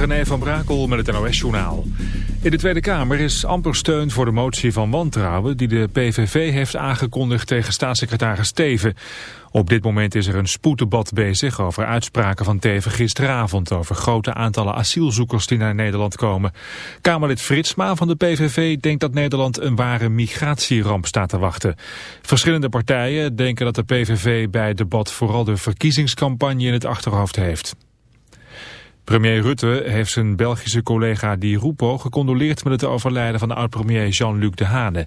René van Brakel met het NOS-journaal. In de Tweede Kamer is amper steun voor de motie van wantrouwen... die de PVV heeft aangekondigd tegen staatssecretaris Teven. Op dit moment is er een spoeddebat bezig over uitspraken van Teven gisteravond... over grote aantallen asielzoekers die naar Nederland komen. Kamerlid Fritsma van de PVV denkt dat Nederland een ware migratieramp staat te wachten. Verschillende partijen denken dat de PVV bij het debat vooral de verkiezingscampagne in het achterhoofd heeft. Premier Rutte heeft zijn Belgische collega Di Rupo gecondoleerd met het overlijden van de oud-premier Jean-Luc Dehane.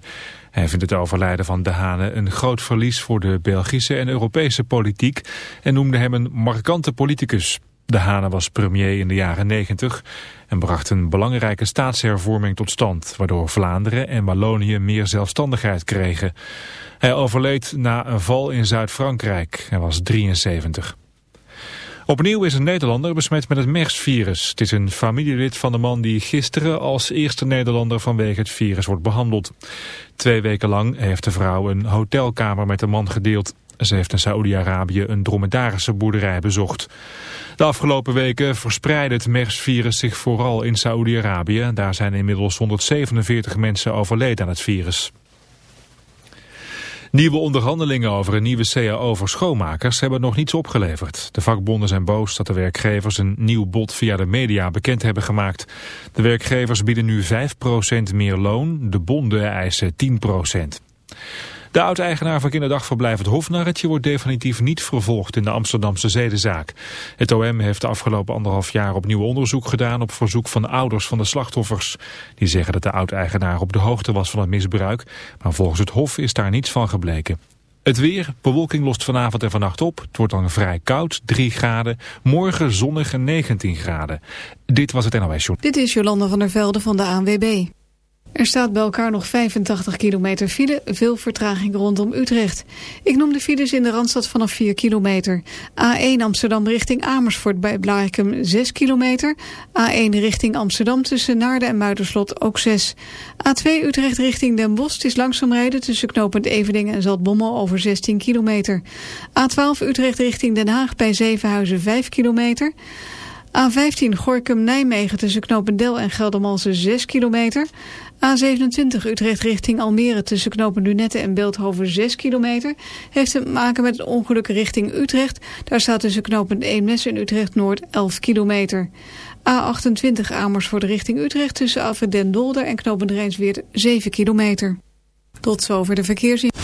Hij vindt het overlijden van Dehane een groot verlies voor de Belgische en Europese politiek en noemde hem een markante politicus. Dehane was premier in de jaren 90 en bracht een belangrijke staatshervorming tot stand, waardoor Vlaanderen en Wallonië meer zelfstandigheid kregen. Hij overleed na een val in Zuid-Frankrijk. Hij was 73. Opnieuw is een Nederlander besmet met het MERS-virus. Het is een familielid van de man die gisteren als eerste Nederlander vanwege het virus wordt behandeld. Twee weken lang heeft de vrouw een hotelkamer met de man gedeeld. Ze heeft in Saoedi-Arabië een dromedarische boerderij bezocht. De afgelopen weken verspreidde het MERS-virus zich vooral in Saoedi-Arabië. Daar zijn inmiddels 147 mensen overleden aan het virus. Nieuwe onderhandelingen over een nieuwe CAO voor schoonmakers hebben nog niets opgeleverd. De vakbonden zijn boos dat de werkgevers een nieuw bod via de media bekend hebben gemaakt. De werkgevers bieden nu 5% meer loon, de bonden eisen 10%. De oud-eigenaar van kinderdagverblijf het Hofnarretje wordt definitief niet vervolgd in de Amsterdamse zedenzaak. Het OM heeft de afgelopen anderhalf jaar opnieuw onderzoek gedaan op verzoek van ouders van de slachtoffers. Die zeggen dat de oud-eigenaar op de hoogte was van het misbruik, maar volgens het Hof is daar niets van gebleken. Het weer, bewolking lost vanavond en vannacht op. Het wordt dan vrij koud, 3 graden. Morgen zonnig en 19 graden. Dit was het NOS Show. Dit is Jolanda van der Velde van de ANWB. Er staat bij elkaar nog 85 kilometer file, veel vertraging rondom Utrecht. Ik noem de files in de Randstad vanaf 4 kilometer. A1 Amsterdam richting Amersfoort bij Blarikum 6 kilometer. A1 richting Amsterdam tussen Naarden en Muiderslot ook 6. A2 Utrecht richting Den Bosch is langzaam rijden tussen knooppunt Eveningen en Zaltbommel over 16 kilometer. A12 Utrecht richting Den Haag bij Zevenhuizen 5 kilometer. A15 Gorkum-Nijmegen tussen Knopendel en Geldermalsen 6 kilometer. A27 Utrecht richting Almere tussen knopen Lunette en Beeldhoven 6 kilometer. Heeft te maken met het ongeluk richting Utrecht. Daar staat tussen knopen Eemnes en Utrecht Noord 11 kilometer. A28 Amersfoort richting Utrecht tussen Alfred den Dolder en knopen Rijnsweert 7 kilometer. Tot zover de verkeersin.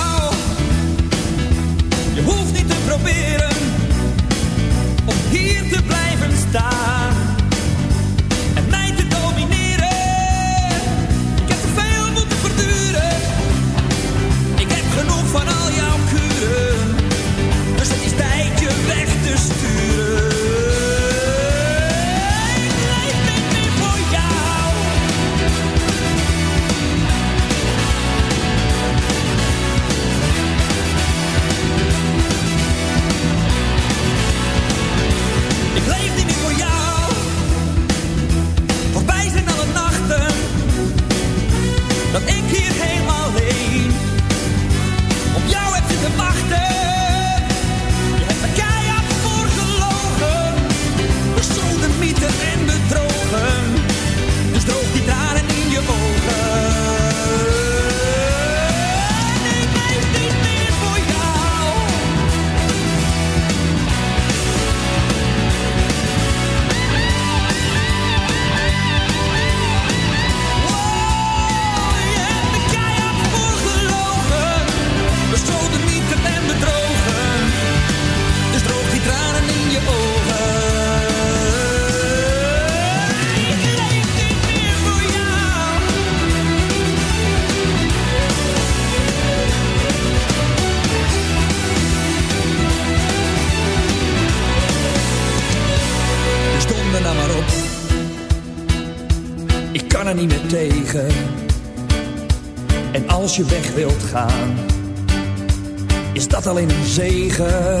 alleen een zegen.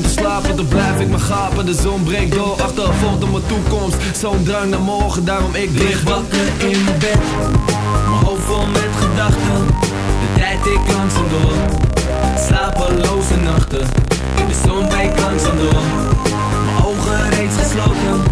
te slapen, dan blijf ik maar gapen. De zon breekt door, achtervolgt op mijn toekomst. Zo'n drang naar morgen, daarom ik lig wakker in mijn bed. Mijn hoofd vol met gedachten, de tijd ik langzaam door. Slapeloze nachten, in de zon breekt langzaam door. Mijn ogen reeds gesloten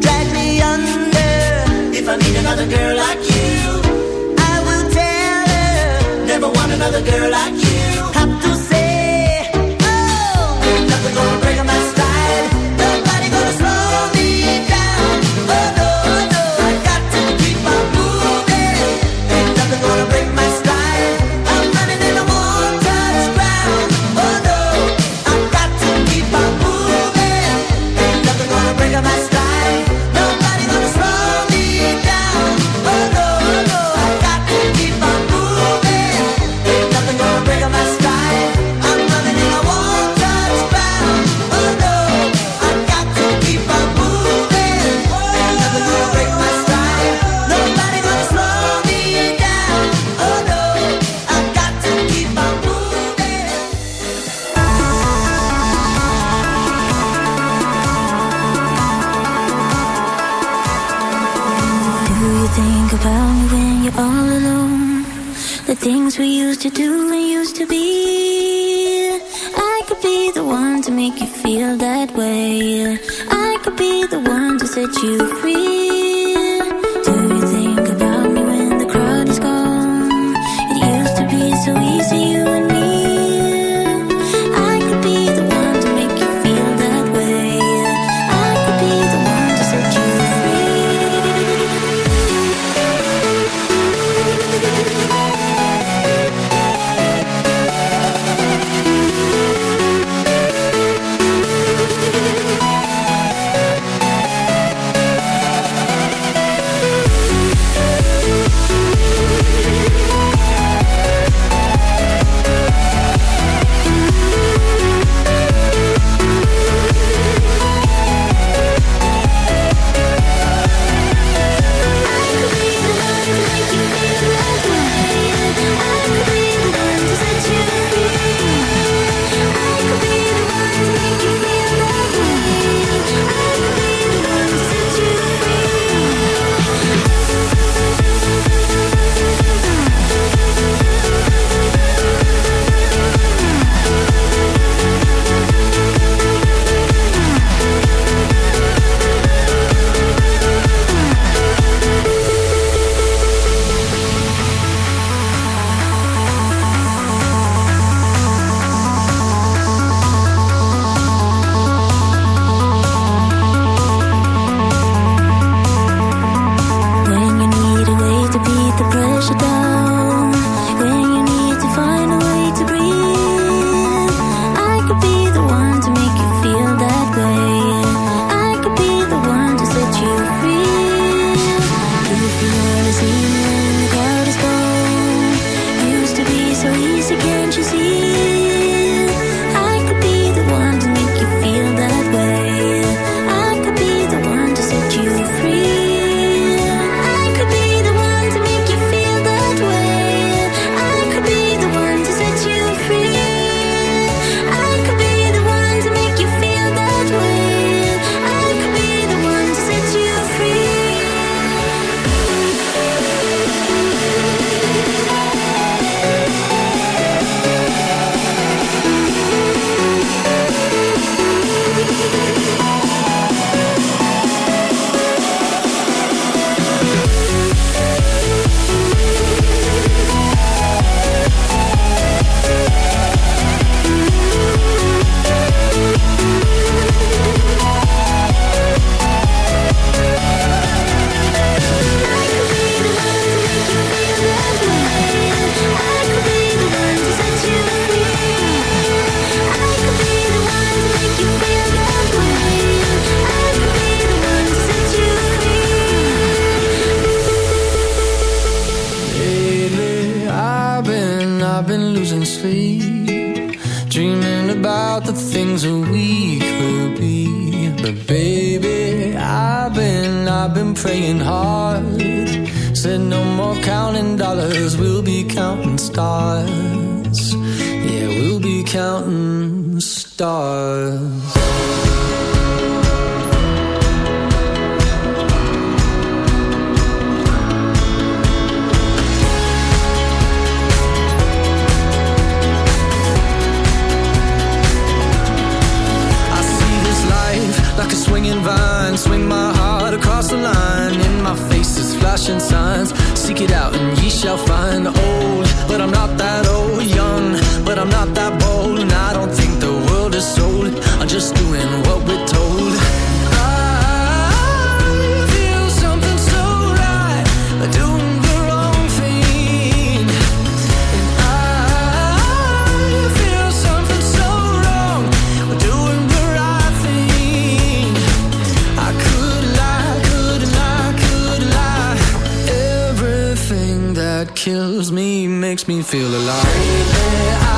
drag me under. If I another girl like you, I will tell her never want another girl like you. Have to say, oh, gonna. Alive.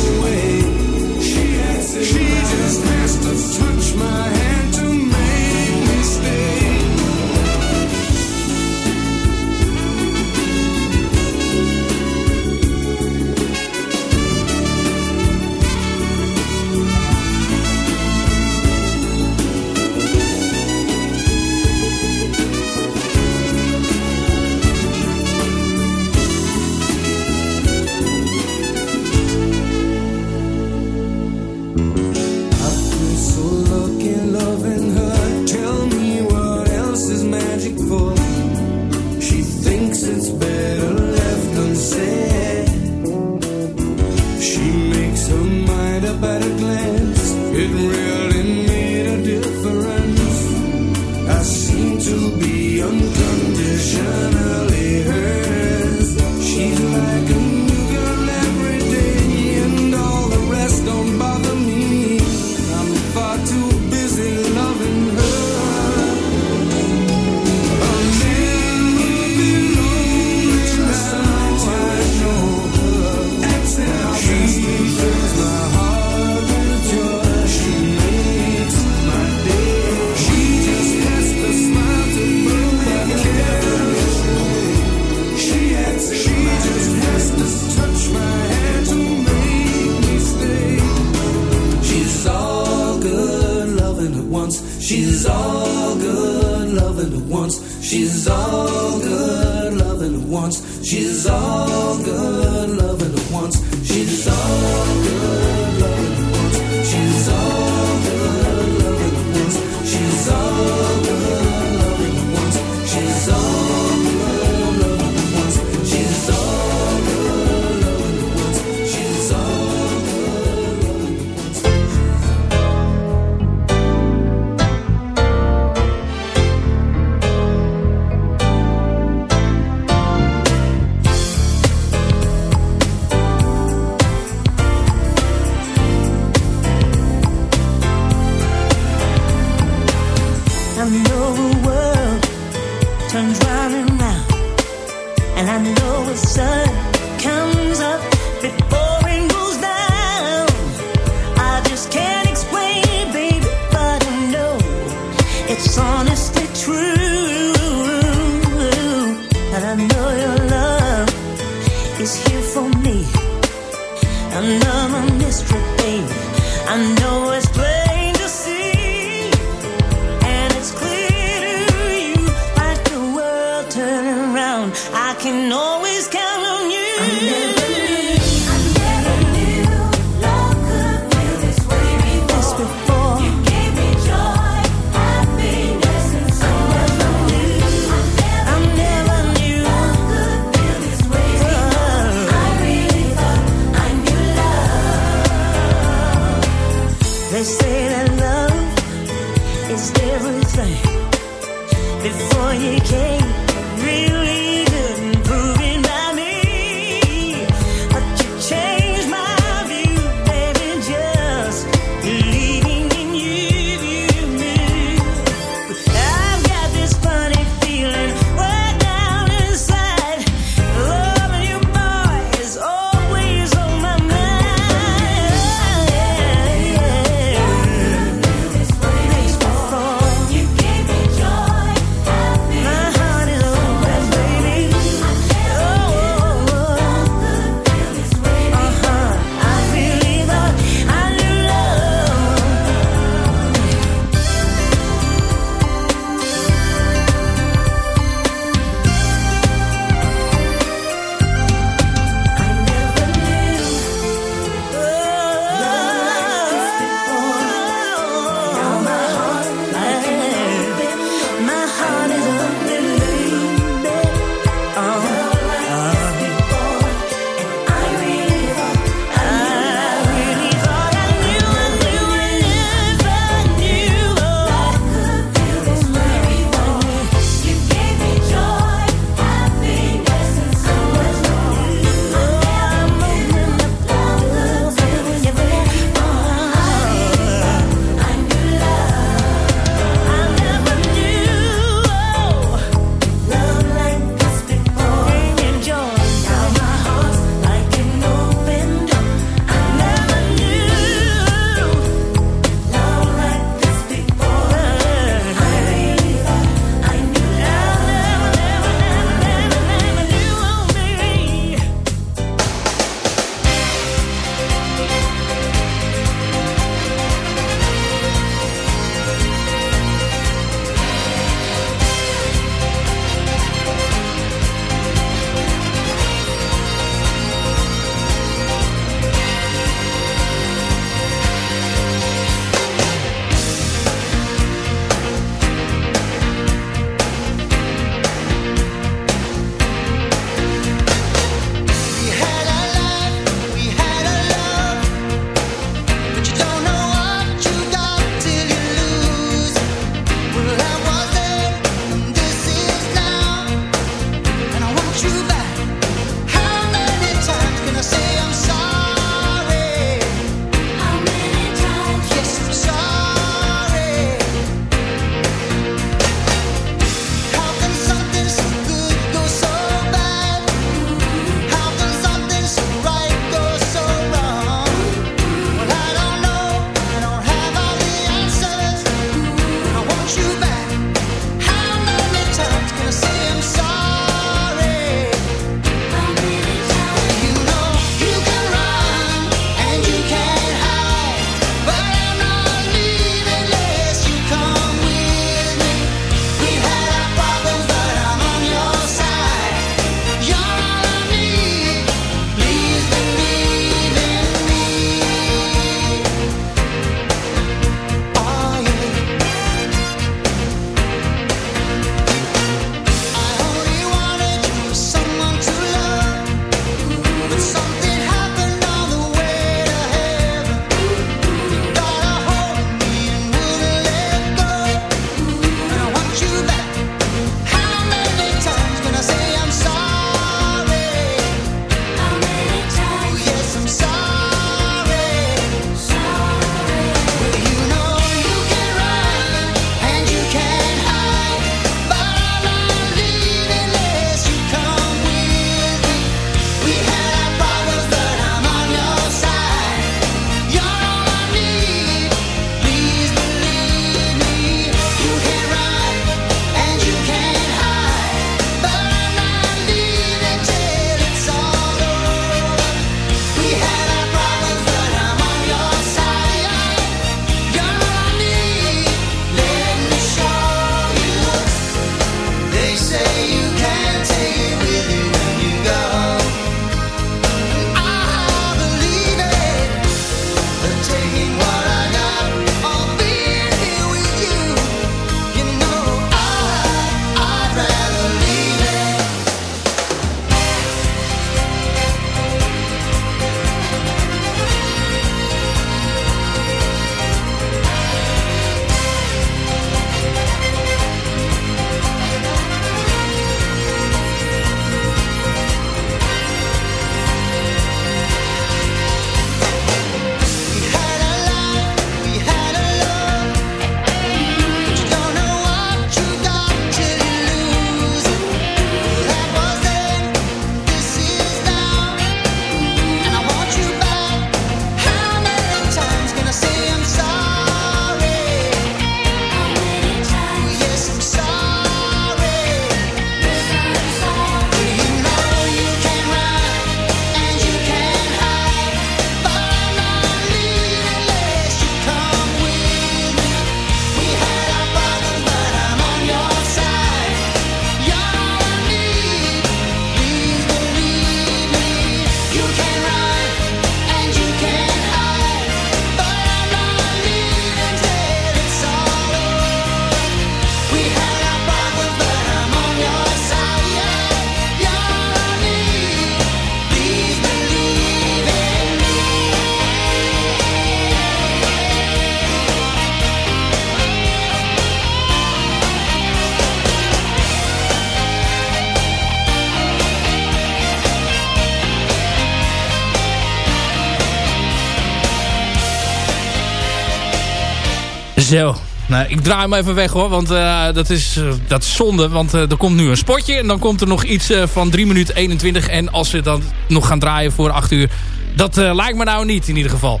Zo. Nou, ik draai hem even weg hoor, want eh, dat, is, eh, dat is zonde. Want eh, er komt nu een spotje en dan komt er nog iets van 3 minuten 21. En als we dan nog gaan draaien voor 8 uur, dat lijkt me nou niet in ieder geval.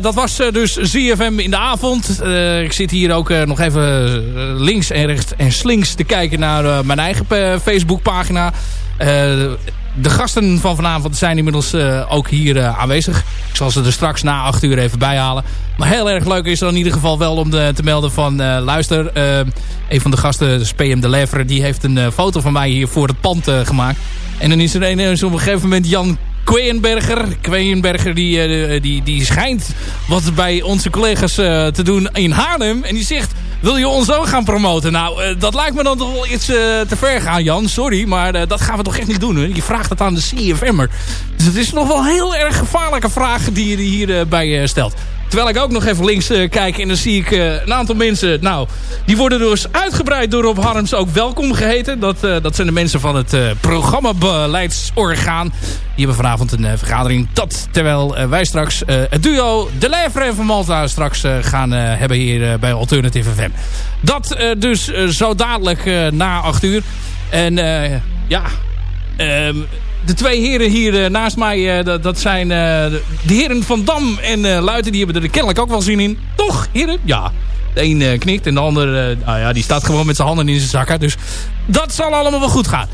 Dat was dus ZFM in de avond. Ik zit hier ook nog even links en rechts en slinks te kijken naar mijn eigen Facebookpagina. Eh, de gasten van vanavond zijn inmiddels eh, ook hier eh, aanwezig. Ik zal ze er straks na 8 uur even bijhalen. Maar heel erg leuk is er in ieder geval wel om te melden van... luister, een van de gasten, dus PM de Levre... die heeft een foto van mij hier voor het pand gemaakt. En dan is er ineens op een gegeven moment Jan Kweenberger. Kweenberger die, die, die schijnt wat bij onze collega's te doen in Haarlem. En die zegt, wil je ons ook gaan promoten? Nou, eh, dat lijkt me dan toch wel iets eh, te ver gaan, Jan. Sorry, maar eh, dat gaan we toch echt niet doen. Hè? Je vraagt het aan de CFM'er. Dus het is nog wel een heel erg gevaarlijke vraag die je hierbij bij stelt. Terwijl ik ook nog even links eh, kijk en dan zie ik eh, een aantal mensen... Nou, die worden dus uitgebreid door Rob Harms ook welkom geheten. Dat, eh, dat zijn de mensen van het eh programmabeleidsorgaan. Die hebben vanavond een vergadering. Dat terwijl wij straks het duo De Levre van Malta straks gaan hebben hier bij Alternative FM. Dat dus zo dadelijk na 8 uur. En ja... ehm, de twee heren hier eh, naast mij, eh, dat, dat zijn eh, de, de heren van Dam en Luiten. Die hebben er kennelijk ook wel zin in. Toch, heren? Ja. De een knikt en de ander nou ja, die staat gewoon met zijn handen in zijn zakken. Dus dat zal allemaal wel goed gaan.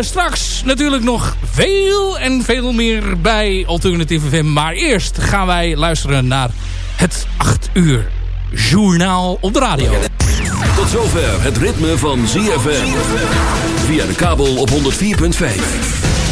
Straks natuurlijk nog veel en veel meer bij Alternative FM. Maar eerst gaan wij luisteren naar het 8 uur journaal op de radio. Tot zover het ritme van ZFM. Via de kabel op 104.5.